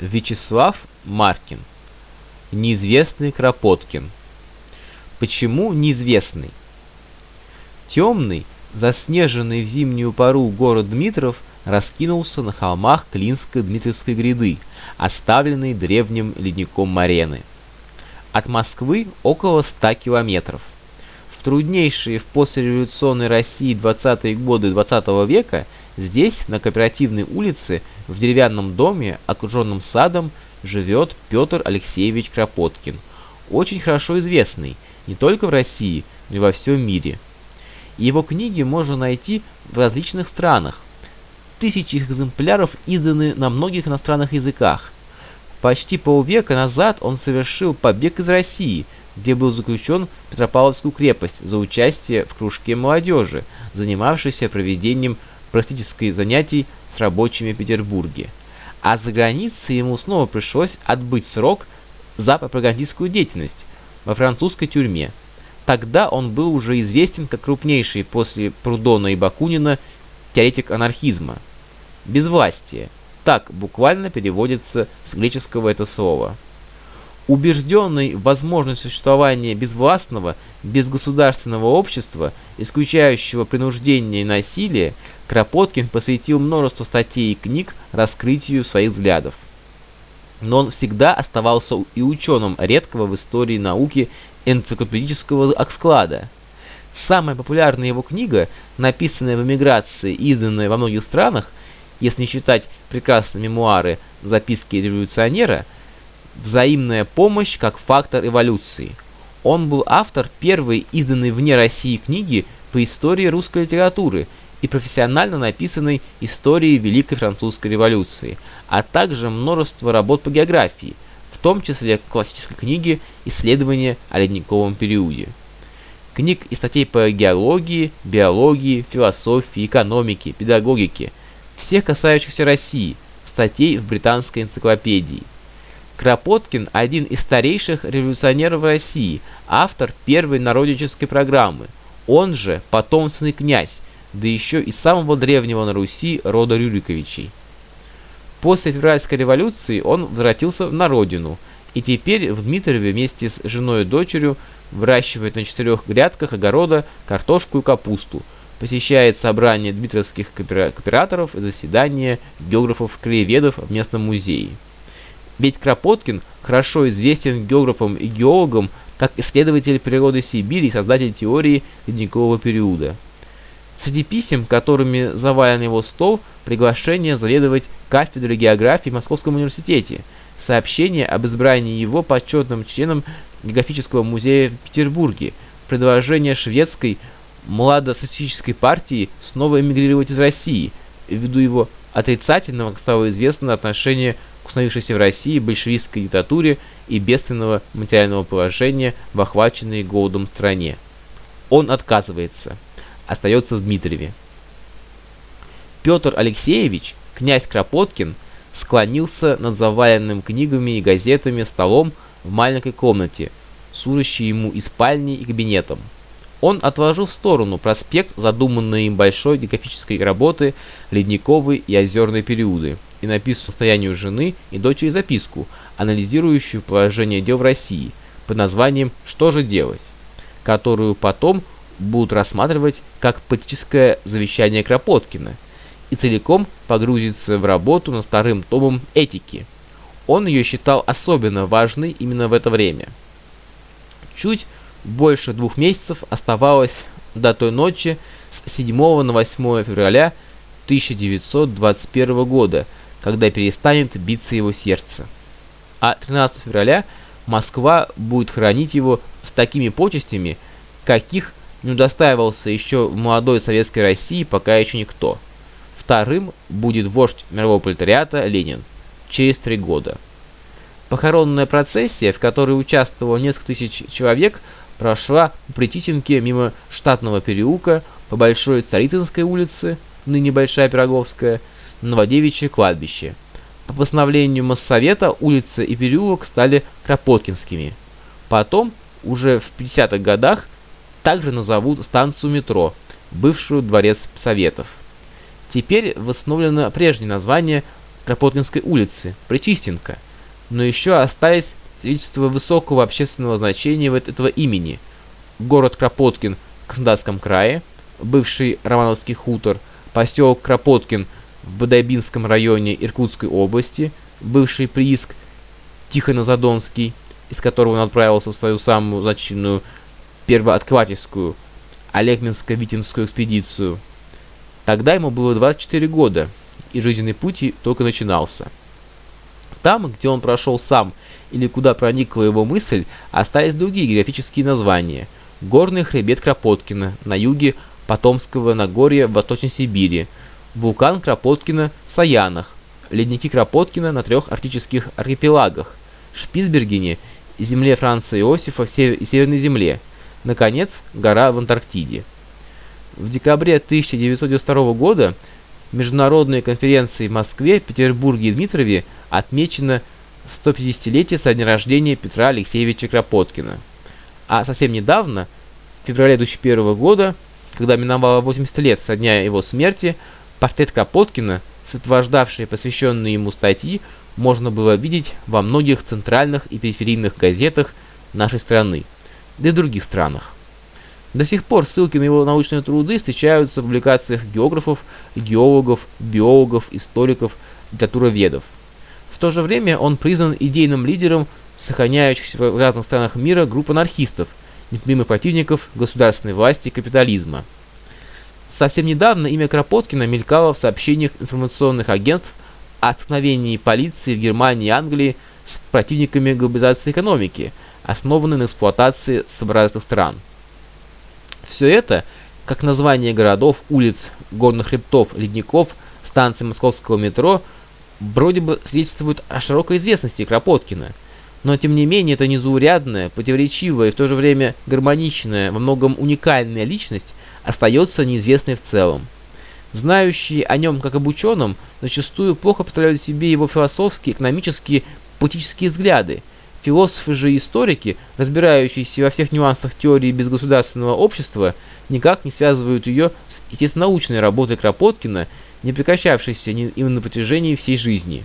Вячеслав Маркин. Неизвестный Кропоткин. Почему неизвестный? Темный, заснеженный в зимнюю пору город Дмитров раскинулся на холмах Клинской Дмитровской гряды, оставленной древним ледником Марены. От Москвы около 100 километров. В труднейшие в послереволюционной России 20-е годы 20 -го века здесь, на Кооперативной улице, в деревянном доме, окруженном садом, живет Петр Алексеевич Кропоткин, очень хорошо известный не только в России, но и во всем мире. Его книги можно найти в различных странах. Тысячи экземпляров изданы на многих иностранных языках. Почти полвека назад он совершил побег из России, где был заключен в Петропавловскую крепость за участие в кружке молодежи, занимавшейся проведением практических занятий с рабочими в Петербурге. А за границей ему снова пришлось отбыть срок за пропагандистскую деятельность во французской тюрьме. Тогда он был уже известен как крупнейший после Прудона и Бакунина теоретик анархизма. Безвластие. Так буквально переводится с греческого это слово. Убежденный в возможность существования безвластного, безгосударственного общества, исключающего принуждение и насилие, Кропоткин посвятил множество статей и книг раскрытию своих взглядов. Но он всегда оставался и ученым редкого в истории науки энциклопедического склада. Самая популярная его книга, написанная в эмиграции изданная во многих странах, если не считать прекрасные мемуары «Записки революционера», «Взаимная помощь как фактор эволюции». Он был автор первой изданной вне России книги по истории русской литературы и профессионально написанной истории Великой Французской революции, а также множество работ по географии, в том числе классической книги «Исследования о ледниковом периоде». Книг и статей по геологии, биологии, философии, экономике, педагогике – всех касающихся России, статей в британской энциклопедии. Кропоткин – один из старейших революционеров России, автор первой народнической программы, он же потомственный князь, да еще и самого древнего на Руси рода Рюриковичей. После февральской революции он возвратился на родину и теперь в Дмитрове вместе с женой и дочерью выращивает на четырех грядках огорода картошку и капусту – посещает собрания дмитровских кооператоров и заседания географов-краеведов в местном музее. Ведь Кропоткин хорошо известен географам и геологам как исследователь природы Сибири и создатель теории ледникового периода. Среди писем, которыми завален его стол, приглашение заведовать кафедрой географии в Московском университете, сообщение об избрании его почетным членом Географического музея в Петербурге, предложение шведской младосоциалистической партии снова эмигрировать из России, ввиду его отрицательного, как стало известно, отношения установившейся в России большевистской диктатуре и бедственного материального положения в охваченной голодом стране. Он отказывается, остается в Дмитриеве. Петр Алексеевич, князь Кропоткин, склонился над заваленным книгами и газетами столом в маленькой комнате, служащей ему и спальней, и кабинетом. Он отложил в сторону проспект, задуманный им большой географической работы ледниковый и озерные периоды, и написал состоянию жены и дочери записку, анализирующую положение дел в России, под названием «Что же делать?», которую потом будут рассматривать как политическое завещание Кропоткина, и целиком погрузиться в работу над вторым томом «Этики». Он ее считал особенно важной именно в это время. Чуть больше двух месяцев оставалось до той ночи с 7 на 8 февраля 1921 года, когда перестанет биться его сердце. А 13 февраля Москва будет хранить его с такими почестями, каких не удостаивался еще в молодой советской России пока еще никто. Вторым будет вождь мирового пролетариата Ленин через три года. Похоронная процессия, в которой участвовало несколько тысяч человек, прошла по Притиченке мимо штатного переулка по Большой Царицынской улице, ныне Большая Пироговская, Новодевичье кладбище. По постановлению Моссовета улица и переулок стали Кропоткинскими. Потом, уже в 50-х годах, также назовут станцию метро, бывшую Дворец Советов. Теперь восстановлено прежнее название Кропоткинской улицы, Причистенко, но еще остались свидетельства высокого общественного значения этого имени. Город Кропоткин в Краснодарском крае, бывший Романовский хутор, поселок Кропоткин в Бодайбинском районе Иркутской области, бывший прииск Тихонозадонский, из которого он отправился в свою самую значительную первооткрывательскую Олегминско-Витебскую экспедицию. Тогда ему было 24 года, и жизненный путь только начинался. Там, где он прошел сам или куда проникла его мысль, остались другие географические названия. Горный хребет Кропоткина на юге Потомского Нагорья в Восточной Сибири, вулкан Кропоткина в Саянах, ледники Кропоткина на трех арктических архипелагах, Шпицбергене, земле Франца Иосифа и Северной земле, наконец, гора в Антарктиде. В декабре 1992 года международной конференции в Москве, Петербурге и Дмитрове отмечено 150-летие со дня рождения Петра Алексеевича Кропоткина. А совсем недавно, в феврале 2001 года, когда миновало 80 лет со дня его смерти, портрет Кропоткина, сопровождавший посвященные ему статьи, можно было видеть во многих центральных и периферийных газетах нашей страны, да и других странах. До сих пор ссылки на его научные труды встречаются в публикациях географов, геологов, биологов, историков, литературоведов. В то же время он признан идейным лидером сохраняющихся в разных странах мира групп анархистов, непримимых противников государственной власти и капитализма. Совсем недавно имя Кропоткина мелькало в сообщениях информационных агентств о столкновении полиции в Германии и Англии с противниками глобализации экономики, основанной на эксплуатации сообразных стран. Все это, как название городов, улиц, горных хребтов, ледников, станций московского метро, вроде бы свидетельствует о широкой известности Кропоткина. Но тем не менее это незаурядная, противоречивая и в то же время гармоничная, во многом уникальная личность остается неизвестной в целом. Знающие о нем как об ученом зачастую плохо представляют себе его философские, экономические, политические взгляды, Философы же и историки, разбирающиеся во всех нюансах теории безгосударственного общества, никак не связывают ее с естественно-научной работой Кропоткина, не прекращавшейся им на протяжении всей жизни.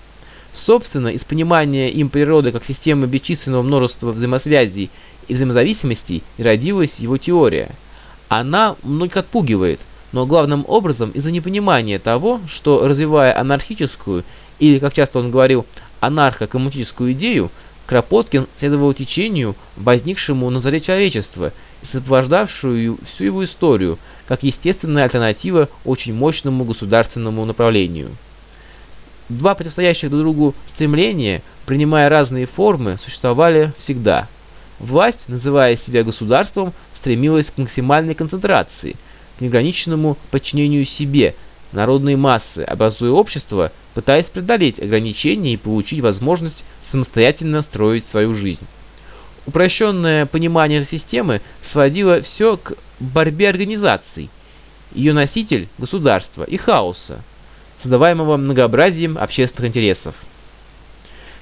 Собственно, из понимания им природы как системы бесчисленного множества взаимосвязей и взаимозависимостей и родилась его теория. Она многих отпугивает, но главным образом из-за непонимания того, что развивая анархическую или, как часто он говорил, анархо-коммунистическую идею, Кропоткин следовал течению, возникшему на заре человечества и сопровождавшую всю его историю, как естественная альтернатива очень мощному государственному направлению. Два противостоящих друг другу стремления, принимая разные формы, существовали всегда. Власть, называя себя государством, стремилась к максимальной концентрации, к неограниченному подчинению себе, народной массы, образуя общество, пытаясь преодолеть ограничения и получить возможность самостоятельно строить свою жизнь. Упрощенное понимание системы сводило все к борьбе организаций, ее носитель – государства и хаоса, создаваемого многообразием общественных интересов.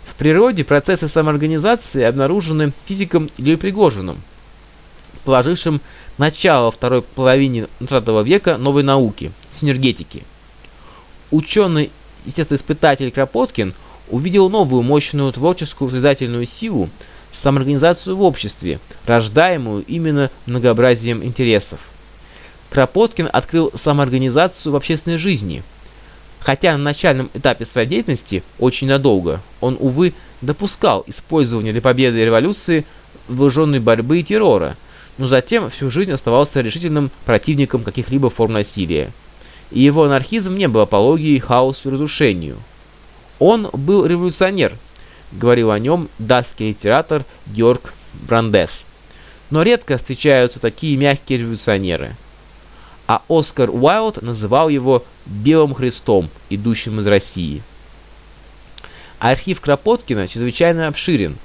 В природе процессы самоорганизации обнаружены физиком Ильей Пригожиным, положившим начало второй половине 20 века новой науки – синергетики. Ученый естествоиспытатель Кропоткин увидел новую мощную творческую созидательную силу, самоорганизацию в обществе, рождаемую именно многообразием интересов. Кропоткин открыл самоорганизацию в общественной жизни. Хотя на начальном этапе своей деятельности, очень надолго, он, увы, допускал использование для победы революции вооруженной борьбы и террора, но затем всю жизнь оставался решительным противником каких-либо форм насилия и его анархизм не был апологией хаосу и разрушению. Он был революционер, говорил о нем датский литератор Георг Брандес. Но редко встречаются такие мягкие революционеры. А Оскар Уайлд называл его «белым Христом, идущим из России». Архив Кропоткина чрезвычайно обширен,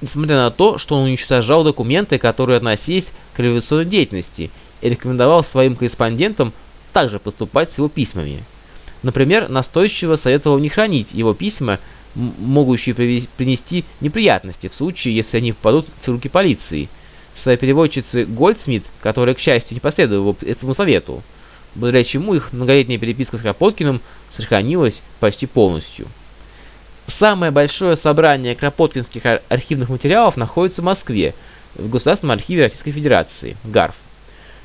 несмотря на то, что он уничтожал документы, которые относились к революционной деятельности, и рекомендовал своим корреспондентам также поступать с его письмами. Например, настойчиво советовал не хранить его письма, могущие принести неприятности в случае, если они попадут в руки полиции. Своей переводчице Гольдсмит, которая, к счастью, не последовала этому совету, благодаря чему их многолетняя переписка с Кропоткиным сохранилась почти полностью. Самое большое собрание кропоткинских архивных материалов находится в Москве, в Государственном архиве Российской Федерации, ГАРФ.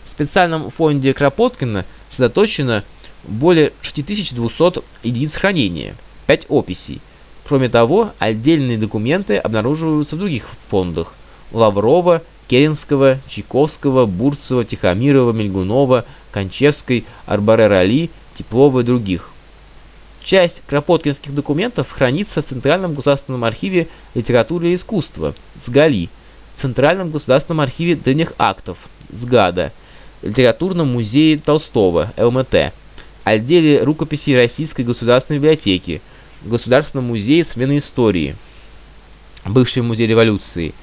В специальном фонде Кропоткина сосредоточено более 6200 единиц хранения, 5 описей. Кроме того, отдельные документы обнаруживаются в других фондах у Лаврова, Керенского, Чайковского, Бурцева, Тихомирова, Мельгунова, Кончевской, Арбаре-Рали, Теплова и других. Часть кропоткинских документов хранится в Центральном государственном архиве литературы и искусства, ЦГАЛИ, Центральном государственном архиве древних актов, ЦГАДа, Литературном музее Толстого, ЛМТ, отделе рукописей Российской государственной библиотеки, Государственном музее современной истории, бывший музей революции,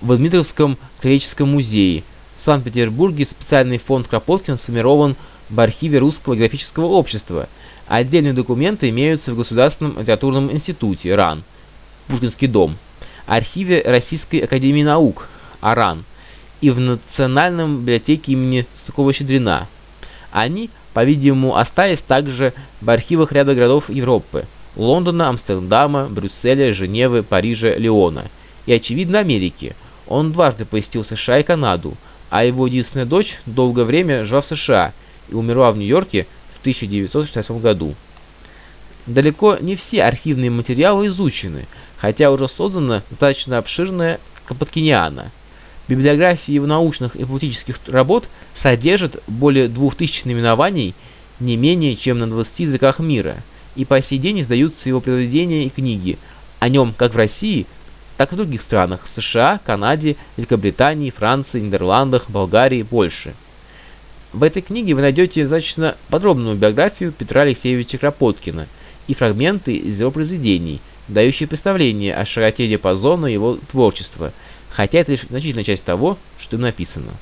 в Дмитровском краеведческом музее. В Санкт-Петербурге специальный фонд Кропоткина сформирован в архиве Русского графического общества. Отдельные документы имеются в Государственном литературном институте РАН, Пушкинский дом, архиве Российской академии наук, АРАН, и в Национальном библиотеке имени Стукова-Щедрина. Они, по-видимому, остались также в архивах ряда городов Европы – Лондона, Амстердама, Брюсселя, Женевы, Парижа, Леона и, очевидно, Америки. Он дважды посетил США и Канаду, а его единственная дочь долгое время жила в США и умерла в Нью-Йорке в 1968 году. Далеко не все архивные материалы изучены, хотя уже создана достаточно обширная Капоткиниана – Библиографии его научных и политических работ содержат более 2000 наименований не менее чем на 20 языках мира, и по сей день издаются его произведения и книги о нем как в России, так и в других странах, в США, Канаде, Великобритании, Франции, Нидерландах, Болгарии, Польше. В этой книге вы найдете достаточно подробную биографию Петра Алексеевича Кропоткина и фрагменты из его произведений, дающие представление о широте диапазона его творчества – хотя это лишь значительная часть того, что им написано.